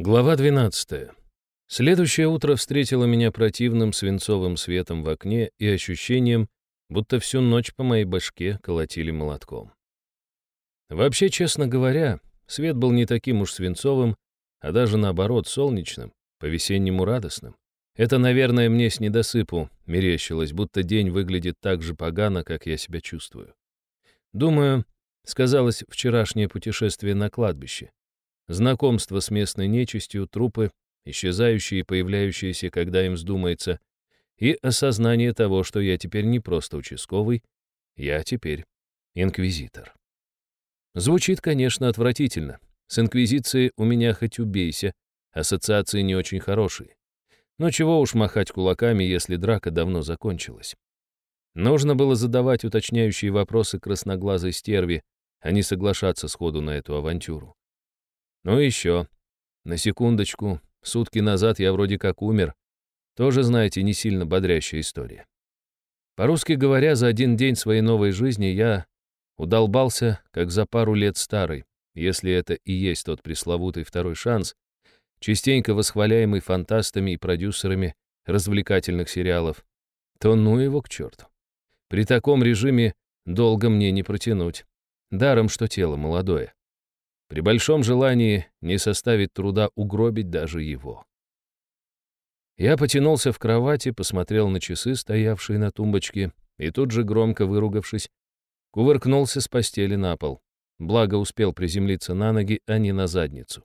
Глава 12. Следующее утро встретило меня противным свинцовым светом в окне и ощущением, будто всю ночь по моей башке колотили молотком. Вообще, честно говоря, свет был не таким уж свинцовым, а даже наоборот солнечным, по-весеннему радостным. Это, наверное, мне с недосыпу мерещилось, будто день выглядит так же погано, как я себя чувствую. Думаю, сказалось вчерашнее путешествие на кладбище. Знакомство с местной нечистью, трупы, исчезающие и появляющиеся, когда им вздумается, и осознание того, что я теперь не просто участковый, я теперь инквизитор. Звучит, конечно, отвратительно. С инквизицией у меня хоть убейся, ассоциации не очень хорошие. Но чего уж махать кулаками, если драка давно закончилась. Нужно было задавать уточняющие вопросы красноглазой стерви, а не соглашаться сходу на эту авантюру. Ну и еще. На секундочку, сутки назад я вроде как умер. Тоже, знаете, не сильно бодрящая история. По-русски говоря, за один день своей новой жизни я удолбался, как за пару лет старый, если это и есть тот пресловутый второй шанс, частенько восхваляемый фантастами и продюсерами развлекательных сериалов, то ну его к черту. При таком режиме долго мне не протянуть. Даром, что тело молодое. При большом желании не составит труда угробить даже его. Я потянулся в кровати, посмотрел на часы, стоявшие на тумбочке, и тут же, громко выругавшись, кувыркнулся с постели на пол. Благо успел приземлиться на ноги, а не на задницу.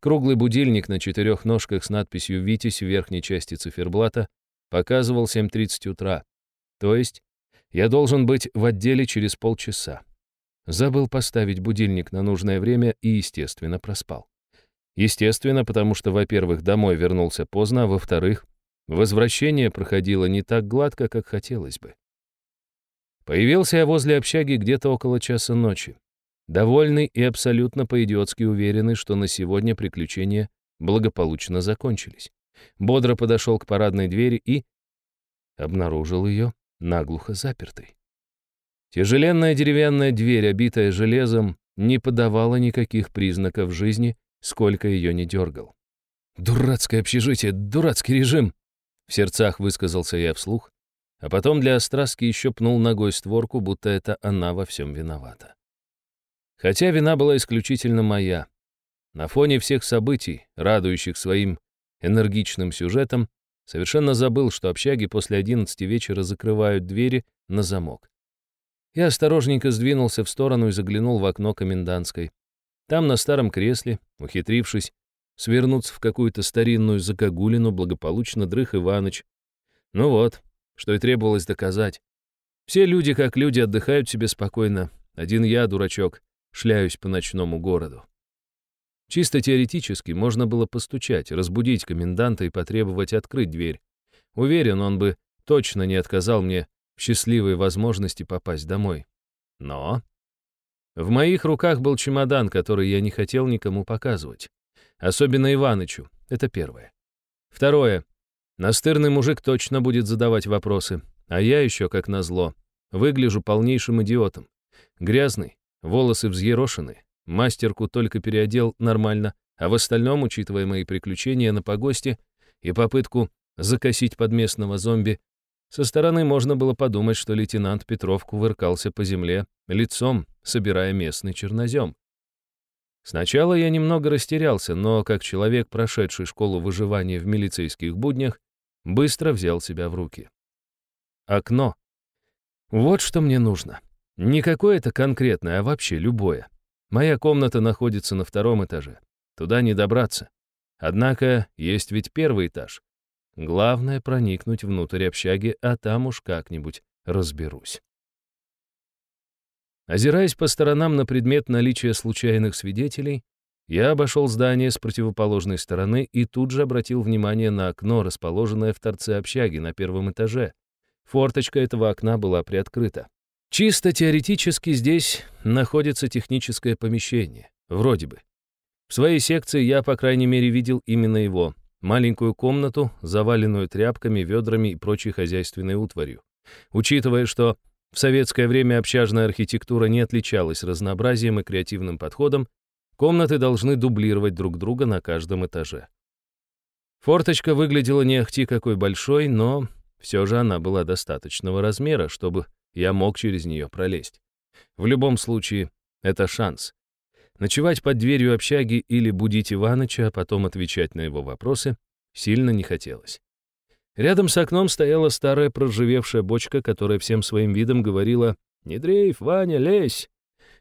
Круглый будильник на четырех ножках с надписью «Витязь» в верхней части циферблата показывал 7.30 утра. То есть я должен быть в отделе через полчаса. Забыл поставить будильник на нужное время и, естественно, проспал. Естественно, потому что, во-первых, домой вернулся поздно, а во-вторых, возвращение проходило не так гладко, как хотелось бы. Появился я возле общаги где-то около часа ночи. Довольный и абсолютно по-идиотски уверенный, что на сегодня приключения благополучно закончились. Бодро подошел к парадной двери и обнаружил ее наглухо запертой. Тяжеленная деревянная дверь, обитая железом, не подавала никаких признаков жизни, сколько ее не дергал. «Дурацкое общежитие, дурацкий режим!» В сердцах высказался я вслух, а потом для остраски еще пнул ногой створку, будто это она во всем виновата. Хотя вина была исключительно моя. На фоне всех событий, радующих своим энергичным сюжетом, совершенно забыл, что общаги после 11 вечера закрывают двери на замок. Я осторожненько сдвинулся в сторону и заглянул в окно комендантской. Там, на старом кресле, ухитрившись, свернуться в какую-то старинную закогулину, благополучно дрых Иваныч. Ну вот, что и требовалось доказать. Все люди, как люди, отдыхают себе спокойно. Один я, дурачок, шляюсь по ночному городу. Чисто теоретически можно было постучать, разбудить коменданта и потребовать открыть дверь. Уверен, он бы точно не отказал мне счастливой возможности попасть домой. Но в моих руках был чемодан, который я не хотел никому показывать. Особенно Иванычу. Это первое. Второе. Настырный мужик точно будет задавать вопросы, а я еще, как назло, выгляжу полнейшим идиотом. Грязный, волосы взъерошены, мастерку только переодел нормально, а в остальном, учитывая мои приключения на погосте и попытку закосить подместного зомби, со стороны можно было подумать, что лейтенант Петров кувыркался по земле лицом, собирая местный чернозем. Сначала я немного растерялся, но, как человек, прошедший школу выживания в милицейских буднях, быстро взял себя в руки. Окно. Вот что мне нужно. Не какое-то конкретное, а вообще любое. Моя комната находится на втором этаже. Туда не добраться. Однако есть ведь первый этаж. Главное — проникнуть внутрь общаги, а там уж как-нибудь разберусь. Озираясь по сторонам на предмет наличия случайных свидетелей, я обошел здание с противоположной стороны и тут же обратил внимание на окно, расположенное в торце общаги на первом этаже. Форточка этого окна была приоткрыта. Чисто теоретически здесь находится техническое помещение. Вроде бы. В своей секции я, по крайней мере, видел именно его маленькую комнату, заваленную тряпками, ведрами и прочей хозяйственной утварью. Учитывая, что в советское время общажная архитектура не отличалась разнообразием и креативным подходом, Комнаты должны дублировать друг друга на каждом этаже. Форточка выглядела не ахти какой большой, но все же она была достаточного размера, чтобы я мог через нее пролезть. В любом случае, это шанс. Ночевать под дверью общаги или будить Иваныча, а потом отвечать на его вопросы сильно не хотелось. Рядом с окном стояла старая проржавевшая бочка, которая всем своим видом говорила «Не дрейф, Ваня, лезь!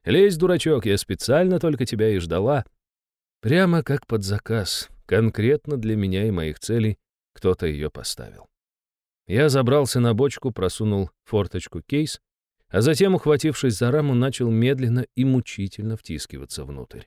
Лезь, дурачок, я специально только тебя и ждала». Прямо как под заказ, конкретно для меня и моих целей, кто-то ее поставил. Я забрался на бочку, просунул форточку кейс, а затем, ухватившись за раму, начал медленно и мучительно втискиваться внутрь.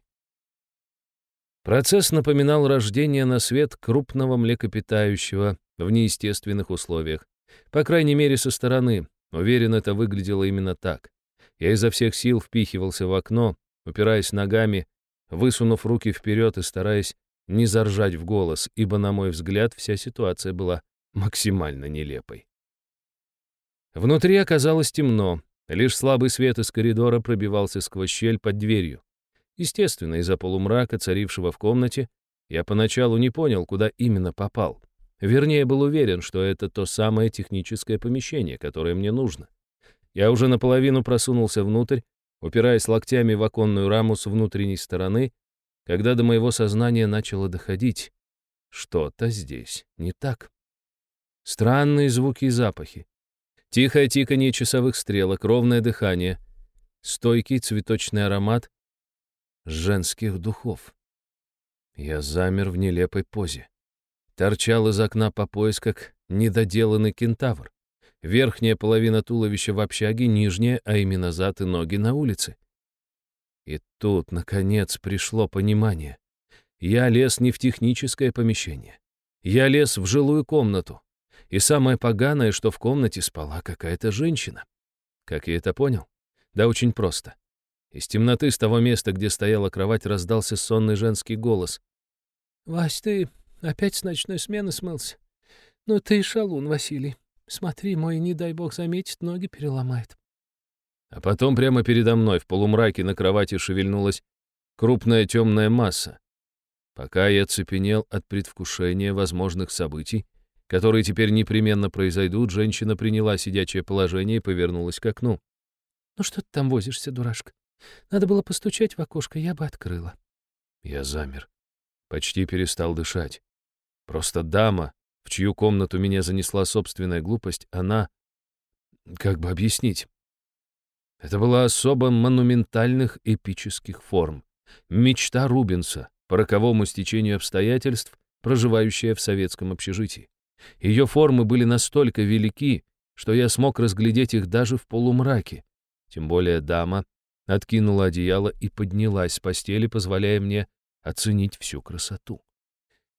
Процесс напоминал рождение на свет крупного млекопитающего в неестественных условиях. По крайней мере, со стороны. Уверен, это выглядело именно так. Я изо всех сил впихивался в окно, упираясь ногами, высунув руки вперед и стараясь не заржать в голос, ибо, на мой взгляд, вся ситуация была максимально нелепой. Внутри оказалось темно, лишь слабый свет из коридора пробивался сквозь щель под дверью. Естественно, из-за полумрака, царившего в комнате, я поначалу не понял, куда именно попал. Вернее, был уверен, что это то самое техническое помещение, которое мне нужно. Я уже наполовину просунулся внутрь, упираясь локтями в оконную раму с внутренней стороны, когда до моего сознания начало доходить. Что-то здесь не так. Странные звуки и запахи. Тихое тиканье часовых стрелок, ровное дыхание, стойкий цветочный аромат женских духов. Я замер в нелепой позе. Торчал из окна по пояс, как недоделанный кентавр. Верхняя половина туловища в общаге, нижняя, а именно зад и ноги на улице. И тут, наконец, пришло понимание. Я лез не в техническое помещение. Я лез в жилую комнату. И самое поганое, что в комнате спала какая-то женщина. Как я это понял? Да очень просто. Из темноты с того места, где стояла кровать, раздался сонный женский голос. «Вась, ты опять с ночной смены смылся? Ну ты и шалун, Василий. Смотри, мой, не дай бог заметит, ноги переломает». А потом прямо передо мной в полумраке на кровати шевельнулась крупная темная масса. Пока я цепенел от предвкушения возможных событий, которые теперь непременно произойдут, женщина приняла сидячее положение и повернулась к окну. «Ну что ты там возишься, дурашка? Надо было постучать в окошко, я бы открыла». Я замер. Почти перестал дышать. Просто дама, в чью комнату меня занесла собственная глупость, она... Как бы объяснить? Это была особо монументальных эпических форм. Мечта Рубенса, по роковому стечению обстоятельств, проживающая в советском общежитии. Ее формы были настолько велики, что я смог разглядеть их даже в полумраке. Тем более дама откинула одеяло и поднялась с постели, позволяя мне оценить всю красоту.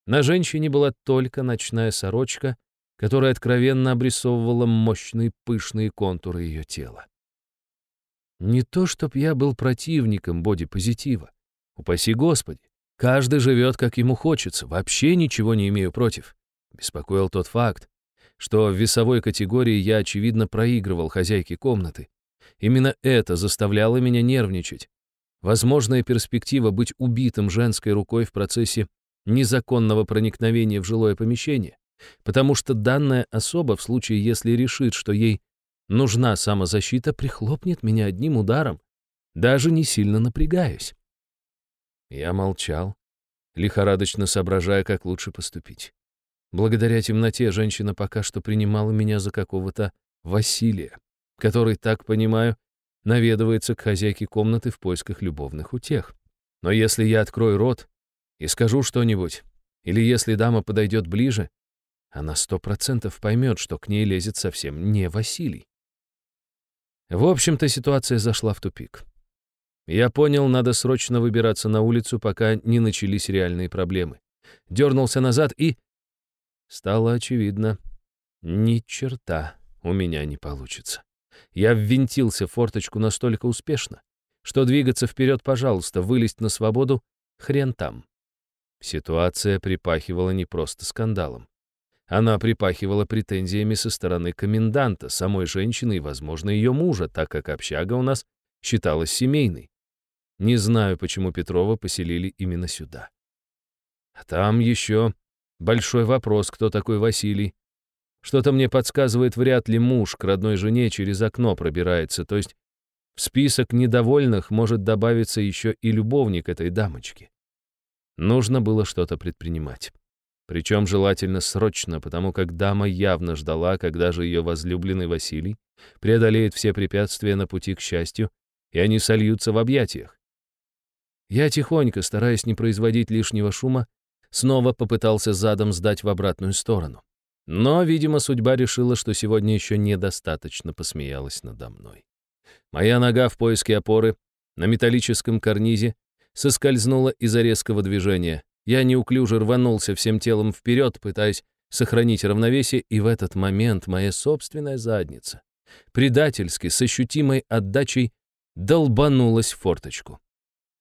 На женщине была только ночная сорочка, которая откровенно обрисовывала мощные пышные контуры ее тела. Не то, чтоб я был противником бодипозитива. Упаси Господи, каждый живет, как ему хочется, вообще ничего не имею против. Беспокоил тот факт, что в весовой категории я, очевидно, проигрывал хозяйке комнаты. Именно это заставляло меня нервничать. Возможная перспектива быть убитым женской рукой в процессе незаконного проникновения в жилое помещение, потому что данная особа, в случае, если решит, что ей нужна самозащита, прихлопнет меня одним ударом, даже не сильно напрягаясь. Я молчал, лихорадочно соображая, как лучше поступить. Благодаря темноте женщина пока что принимала меня за какого-то Василия, который, так понимаю, наведывается к хозяйке комнаты в поисках любовных утех. Но если я открою рот и скажу что-нибудь, или если дама подойдет ближе, она сто процентов поймет, что к ней лезет совсем не Василий. В общем-то, ситуация зашла в тупик. Я понял, надо срочно выбираться на улицу, пока не начались реальные проблемы. Дернулся назад и Стало очевидно, ни черта у меня не получится. Я ввинтился в форточку настолько успешно, что двигаться вперед, пожалуйста, вылезть на свободу — хрен там. Ситуация припахивала не просто скандалом. Она припахивала претензиями со стороны коменданта, самой женщины и, возможно, ее мужа, так как общага у нас считалась семейной. Не знаю, почему Петрова поселили именно сюда. А там еще большой вопрос, кто такой Василий. Что-то мне подсказывает, вряд ли муж к родной жене через окно пробирается, то есть в список недовольных может добавиться еще и любовник этой дамочки. Нужно было что-то предпринимать. Причем желательно срочно, потому как дама явно ждала, когда же ее возлюбленный Василий преодолеет все препятствия на пути к счастью, и они сольются в объятиях. Я тихонько, стараясь не производить лишнего шума, снова попытался задом сдать в обратную сторону. Но, видимо, судьба решила, что сегодня еще недостаточно посмеялась надо мной. Моя нога в поиске опоры на металлическом карнизе соскользнула из-за резкого движения. Я неуклюже рванулся всем телом вперед, пытаясь сохранить равновесие, и в этот момент моя собственная задница, предательски, с ощутимой отдачей, долбанулась в форточку.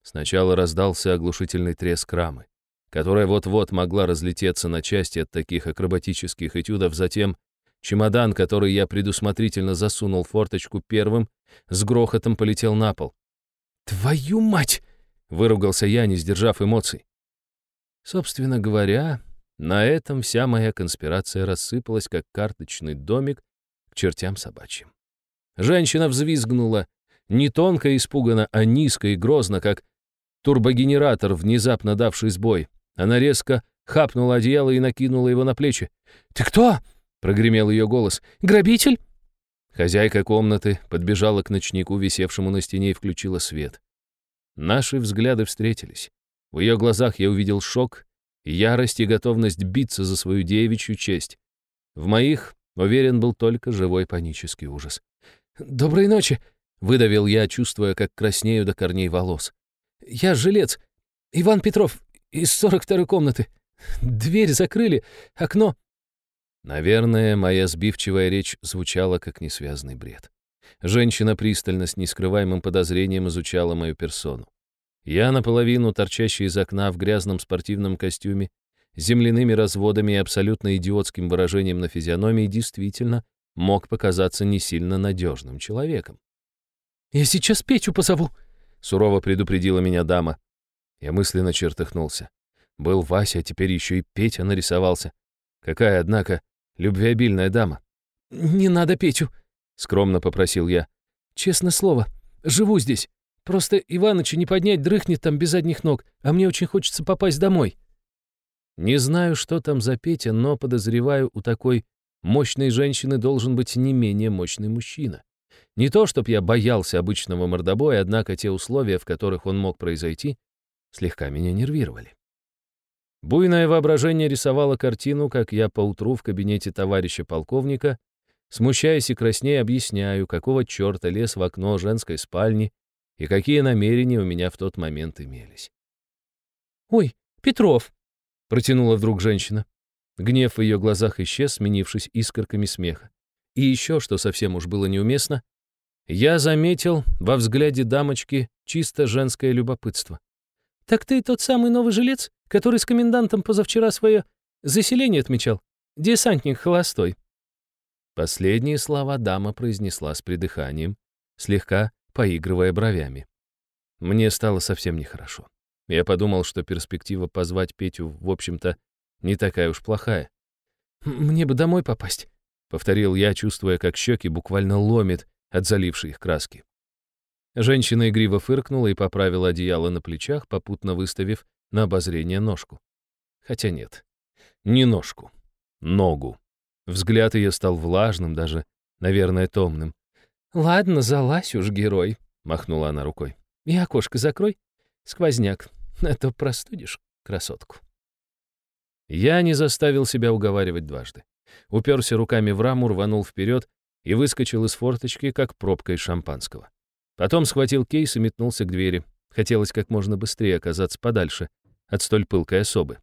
Сначала раздался оглушительный треск рамы, которая вот-вот могла разлететься на части от таких акробатических этюдов, затем чемодан, который я предусмотрительно засунул в форточку первым, с грохотом полетел на пол. «Твою мать!» — выругался я, не сдержав эмоций. Собственно говоря, на этом вся моя конспирация рассыпалась, как карточный домик к чертям собачьим. Женщина взвизгнула, не тонко и испуганно, а низко и грозно, как турбогенератор, внезапно давший сбой. Она резко хапнула одеяло и накинула его на плечи. «Ты кто?» — прогремел ее голос. «Грабитель?» Хозяйка комнаты подбежала к ночнику, висевшему на стене, и включила свет. Наши взгляды встретились. В ее глазах я увидел шок, ярость и готовность биться за свою девичью честь. В моих, уверен, был только живой панический ужас. «Доброй ночи!» — выдавил я, чувствуя, как краснею до корней волос. «Я жилец. Иван Петров из 42-й комнаты. Дверь закрыли, окно...» Наверное, моя сбивчивая речь звучала как несвязный бред. Женщина пристально, с нескрываемым подозрением изучала мою персону. Я наполовину торчащий из окна в грязном спортивном костюме, земляными разводами и абсолютно идиотским выражением на физиономии действительно мог показаться не сильно надежным человеком. «Я сейчас Петю позову», — сурово предупредила меня дама. Я мысленно чертыхнулся. Был Вася, а теперь еще и Петя нарисовался. Какая, однако, любвеобильная дама. «Не надо Петю», — скромно попросил я. «Честное слово, живу здесь. Просто Иваныча не поднять, дрыхнет там без задних ног, а мне очень хочется попасть домой». Не знаю, что там за Петя, но подозреваю, у такой мощной женщины должен быть не менее мощный мужчина. Не то, чтоб я боялся обычного мордобоя, однако те условия, в которых он мог произойти, слегка меня нервировали. Буйное воображение рисовало картину, как я поутру в кабинете товарища полковника, смущаясь и краснея, объясняю, какого черта лез в окно женской спальни и какие намерения у меня в тот момент имелись. «Ой, Петров!» — протянула вдруг женщина. Гнев в ее глазах исчез, сменившись искорками смеха. И еще, что совсем уж было неуместно, я заметил во взгляде дамочки чисто женское любопытство. «Так ты тот самый новый жилец, который с комендантом позавчера свое заселение отмечал? Десантник холостой». Последние слова дама произнесла с придыханием, слегка поигрывая бровями. Мне стало совсем нехорошо. Я подумал, что перспектива позвать Петю, в общем-то, не такая уж плохая. «Мне бы домой попасть», — повторил я, чувствуя, как щеки буквально ломит от залившей их краски. Женщина игриво фыркнула и поправила одеяло на плечах, попутно выставив на обозрение ножку. Хотя нет, не ножку, ногу. Взгляд ее стал влажным, даже, наверное, томным. «Ладно, залазь уж, герой», — махнула она рукой. «И окошко закрой, сквозняк, а то простудишь красотку». Я не заставил себя уговаривать дважды. Уперся руками в раму, рванул вперед и выскочил из форточки, как пробка из шампанского. Потом схватил кейс и метнулся к двери. Хотелось как можно быстрее оказаться подальше от столь пылкой особы.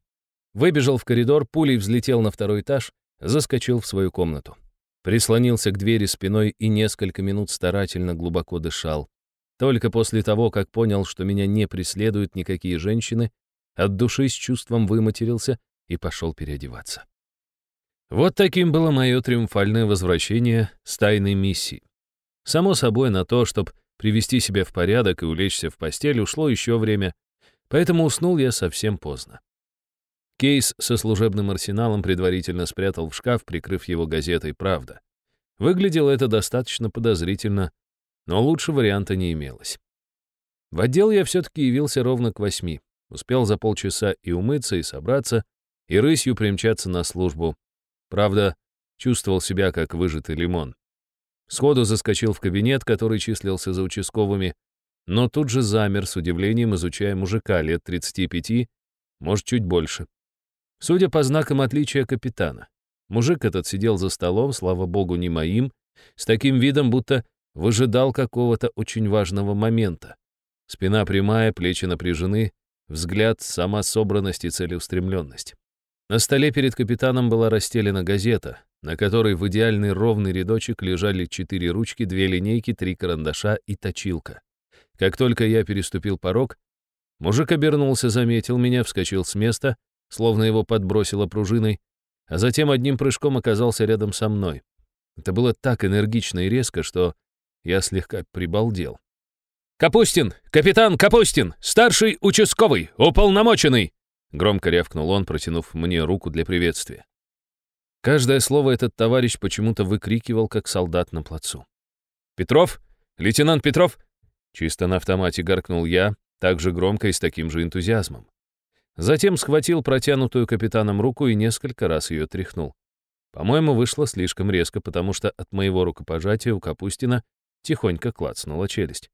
Выбежал в коридор, пулей взлетел на второй этаж, заскочил в свою комнату. Прислонился к двери спиной и несколько минут старательно глубоко дышал. Только после того, как понял, что меня не преследуют никакие женщины, от души с чувством выматерился и пошел переодеваться. Вот таким было мое триумфальное возвращение с тайной миссии. Само собой, на то, чтобы привести себя в порядок и улечься в постель ушло еще время, поэтому уснул я совсем поздно. Кейс со служебным арсеналом предварительно спрятал в шкаф, прикрыв его газетой «Правда». Выглядело это достаточно подозрительно, но лучше варианта не имелось. В отдел я все-таки явился ровно к восьми. Успел за полчаса и умыться, и собраться, и рысью примчаться на службу. Правда, чувствовал себя как выжатый лимон. Сходу заскочил в кабинет, который числился за участковыми, но тут же замер с удивлением, изучая мужика лет 35, может, чуть больше. Судя по знакам отличия капитана, мужик этот сидел за столом, слава богу, не моим, с таким видом, будто выжидал какого-то очень важного момента. Спина прямая, плечи напряжены, взгляд, сама собранность и целеустремленность. На столе перед капитаном была расстелена газета, на которой в идеальный ровный рядочек лежали четыре ручки, две линейки, три карандаша и точилка. Как только я переступил порог, мужик обернулся, заметил меня, вскочил с места, словно его подбросило пружиной, а затем одним прыжком оказался рядом со мной. Это было так энергично и резко, что я слегка прибалдел. «Капустин! Капитан Капустин! Старший участковый! Уполномоченный!» Громко рявкнул он, протянув мне руку для приветствия. Каждое слово этот товарищ почему-то выкрикивал, как солдат на плацу. «Петров? Лейтенант Петров?» Чисто на автомате гаркнул я, так же громко и с таким же энтузиазмом. Затем схватил протянутую капитаном руку и несколько раз ее тряхнул. По-моему, вышло слишком резко, потому что от моего рукопожатия у Капустина тихонько клацнула челюсть.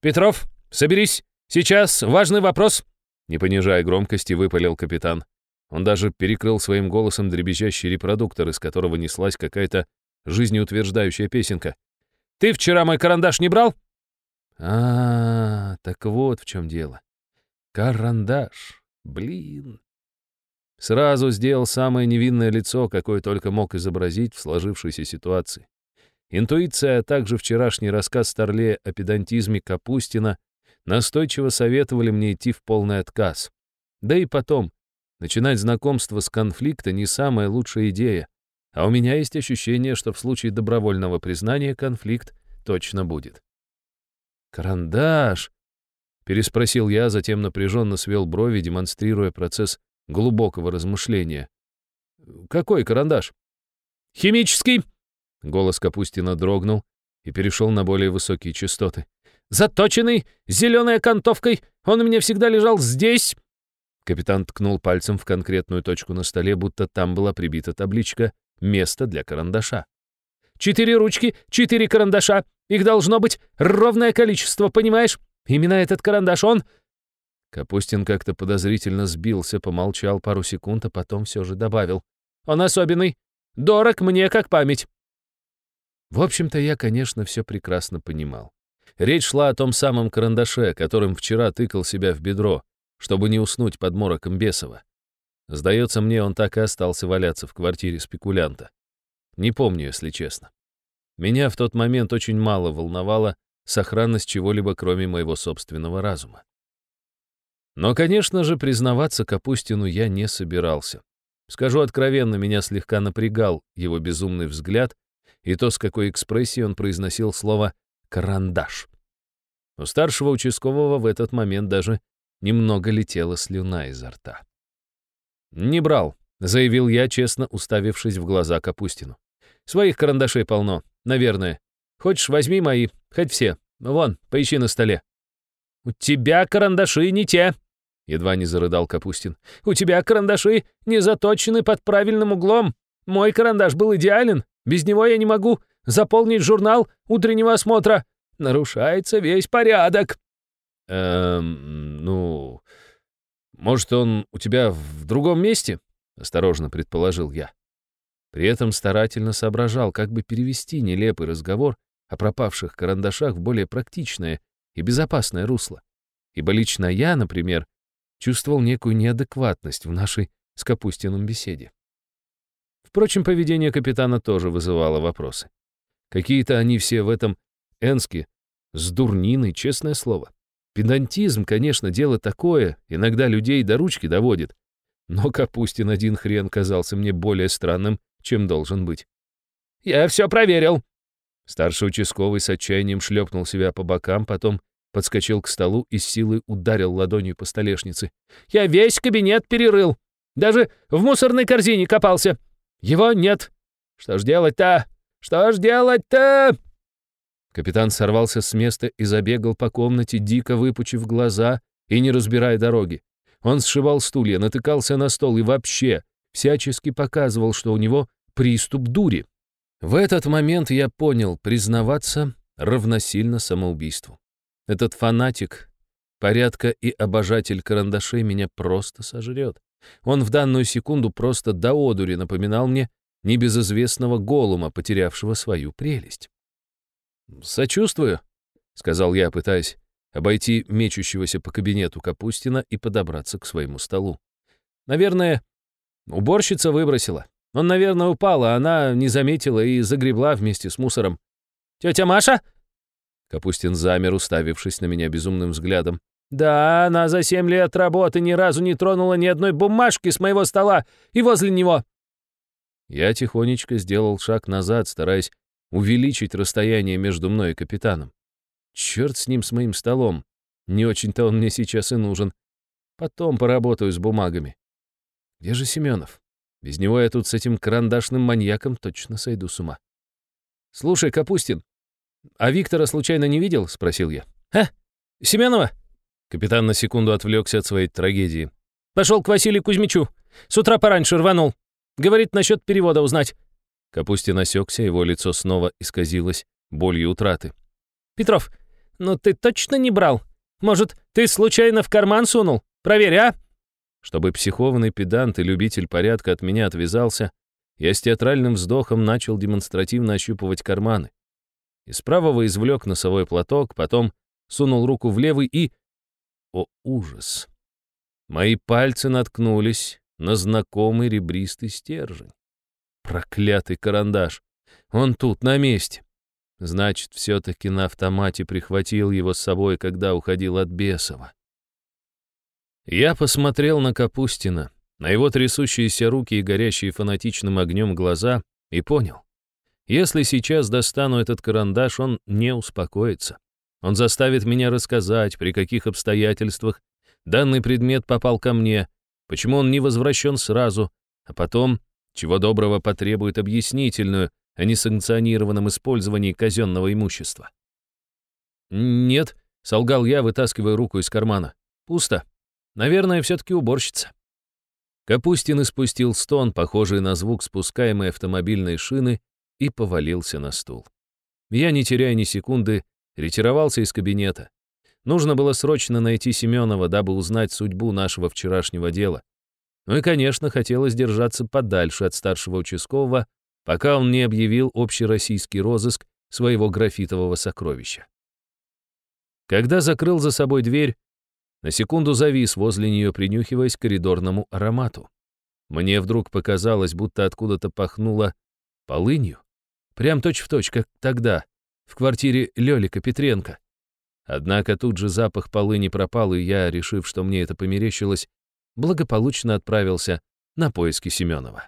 «Петров, соберись! Сейчас важный вопрос!» Не понижая громкости, выпалил капитан. Он даже перекрыл своим голосом дребезжащий репродуктор, из которого неслась какая-то жизнеутверждающая песенка. «Ты вчера мой карандаш не брал?» а, -а, -а так вот в чем дело. Карандаш. Блин. Сразу сделал самое невинное лицо, какое только мог изобразить в сложившейся ситуации. Интуиция, а также вчерашний рассказ Старлея о педантизме Капустина настойчиво советовали мне идти в полный отказ. Да и потом, начинать знакомство с конфликта не самая лучшая идея, а у меня есть ощущение, что в случае добровольного признания конфликт точно будет. «Карандаш!» — переспросил я, затем напряженно свел брови, демонстрируя процесс глубокого размышления. «Какой карандаш?» «Химический!» Голос Капустина дрогнул и перешел на более высокие частоты. «Заточенный, зеленой окантовкой, он у меня всегда лежал здесь!» Капитан ткнул пальцем в конкретную точку на столе, будто там была прибита табличка «Место для карандаша». «Четыре ручки, четыре карандаша. Их должно быть ровное количество, понимаешь? Именно этот карандаш, он...» Капустин как-то подозрительно сбился, помолчал пару секунд, а потом все же добавил. «Он особенный. Дорог мне как память. В общем-то, я, конечно, все прекрасно понимал. Речь шла о том самом карандаше, которым вчера тыкал себя в бедро, чтобы не уснуть под мороком Бесова. Сдается мне, он так и остался валяться в квартире спекулянта. Не помню, если честно. Меня в тот момент очень мало волновала сохранность чего-либо, кроме моего собственного разума. Но, конечно же, признаваться Капустину я не собирался. Скажу откровенно, меня слегка напрягал его безумный взгляд и то, с какой экспрессией он произносил слово «карандаш». У старшего участкового в этот момент даже немного летела слюна изо рта. «Не брал», — заявил я, честно уставившись в глаза Капустину. «Своих карандашей полно, наверное. Хочешь, возьми мои, хоть все. Вон, поищи на столе». «У тебя карандаши не те», — едва не зарыдал Капустин. «У тебя карандаши не заточены под правильным углом. Мой карандаш был идеален, без него я не могу заполнить журнал утреннего осмотра. Нарушается весь порядок». «Эм, ну, может, он у тебя в другом месте?» — осторожно предположил я. При этом старательно соображал, как бы перевести нелепый разговор о пропавших карандашах в более практичное и безопасное русло. Ибо лично я, например, чувствовал некую неадекватность в нашей с Капустиным беседе. Впрочем, поведение капитана тоже вызывало вопросы. Какие-то они все в этом Энске с дурниной, честное слово. Педантизм, конечно, дело такое, иногда людей до ручки доводит. Но Капустин один хрен казался мне более странным, чем должен быть. «Я все проверил», Старший участковый с отчаянием шлепнул себя по бокам, потом подскочил к столу и с силой ударил ладонью по столешнице. «Я весь кабинет перерыл. Даже в мусорной корзине копался. Его нет. Что ж делать-то? Что ж делать-то?» Капитан сорвался с места и забегал по комнате, дико выпучив глаза и не разбирая дороги. Он сшивал стулья, натыкался на стол и вообще всячески показывал, что у него приступ дури. В этот момент я понял, признаваться равносильно самоубийству. Этот фанатик, порядка и обожатель карандашей меня просто сожрет. Он в данную секунду просто до одури напоминал мне небезызвестного голума, потерявшего свою прелесть. «Сочувствую», — сказал я, пытаясь обойти мечущегося по кабинету Капустина и подобраться к своему столу. «Наверное, уборщица выбросила. Он, наверное, упал, а она не заметила и загребла вместе с мусором. «Тетя Маша?» Капустин замер, уставившись на меня безумным взглядом. «Да, она за семь лет работы ни разу не тронула ни одной бумажки с моего стола и возле него». Я тихонечко сделал шаг назад, стараясь увеличить расстояние между мной и капитаном. Черт с ним, с моим столом. Не очень-то он мне сейчас и нужен. Потом поработаю с бумагами. Где же Семенов? Без него я тут с этим карандашным маньяком точно сойду с ума. «Слушай, Капустин, а Виктора случайно не видел?» — спросил я. «А? Семенова?» Капитан на секунду отвлекся от своей трагедии. «Пошел к Василию Кузьмичу. С утра пораньше рванул. Говорит, насчет перевода узнать». Капустин осекся, его лицо снова исказилось болью утраты. «Петров, ну ты точно не брал? Может, ты случайно в карман сунул? Проверь, а?» Чтобы психованный педант и любитель порядка от меня отвязался, я с театральным вздохом начал демонстративно ощупывать карманы. Из правого извлек носовой платок, потом сунул руку в левый и... О, ужас! Мои пальцы наткнулись на знакомый ребристый стержень. Проклятый карандаш! Он тут, на месте. Значит, все-таки на автомате прихватил его с собой, когда уходил от Бесова. Я посмотрел на Капустина, на его трясущиеся руки и горящие фанатичным огнем глаза, и понял. Если сейчас достану этот карандаш, он не успокоится. Он заставит меня рассказать, при каких обстоятельствах данный предмет попал ко мне, почему он не возвращен сразу, а потом, чего доброго, потребует объяснительную о несанкционированном использовании казенного имущества. «Нет», — солгал я, вытаскивая руку из кармана. «Пусто». Наверное, все-таки уборщица. Капустин испустил стон, похожий на звук спускаемой автомобильной шины, и повалился на стул. Я, не теряя ни секунды, ретировался из кабинета. Нужно было срочно найти Семенова, дабы узнать судьбу нашего вчерашнего дела. Ну и, конечно, хотелось держаться подальше от старшего участкового, пока он не объявил общероссийский розыск своего графитового сокровища. Когда закрыл за собой дверь, на секунду завис возле нее, принюхиваясь к коридорному аромату. Мне вдруг показалось, будто откуда-то пахнуло полынью. Прям точь-в-точь, точь, как тогда, в квартире Лёлика Петренко. Однако тут же запах полыни пропал, и я, решив, что мне это померещилось, благополучно отправился на поиски Семенова.